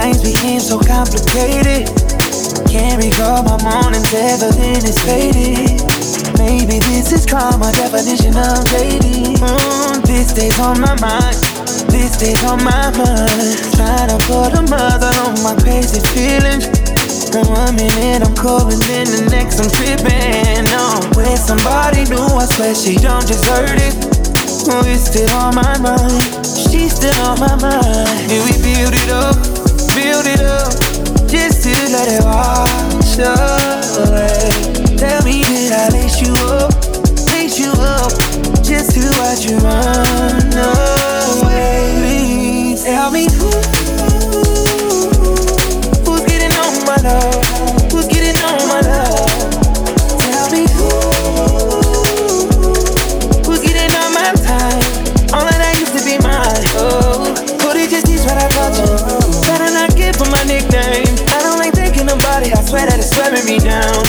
nights became so complicated. Can't recall my mornings ever, then it's faded. Maybe this is karma, definition of dating. Mm, this day's on my mind, this day's on my mind. Trying to put a mother on my crazy feelings. One minute I'm cool and then the next I'm tripping. No, with somebody new, I swear she don't deserve it. Oh, it's still on my mind, she's still on my mind. And we build it up, build it up, just to let it wash away. Tell me, did I lace you up, lace you up, just to watch you run away? Please tell me who, who's getting my love, who's getting on my love? Tell me who, who's getting on my time? All that used to be mine. Oh, just is what I you. For my nickname. I don't like thinking about it. I swear that it's wearing me down.